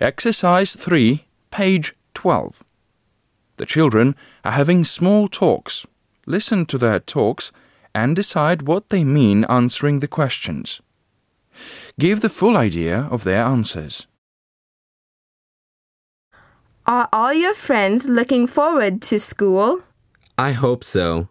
Exercise 3, page 12. The children are having small talks. Listen to their talks and decide what they mean answering the questions. Give the full idea of their answers. Are all your friends looking forward to school? I hope so.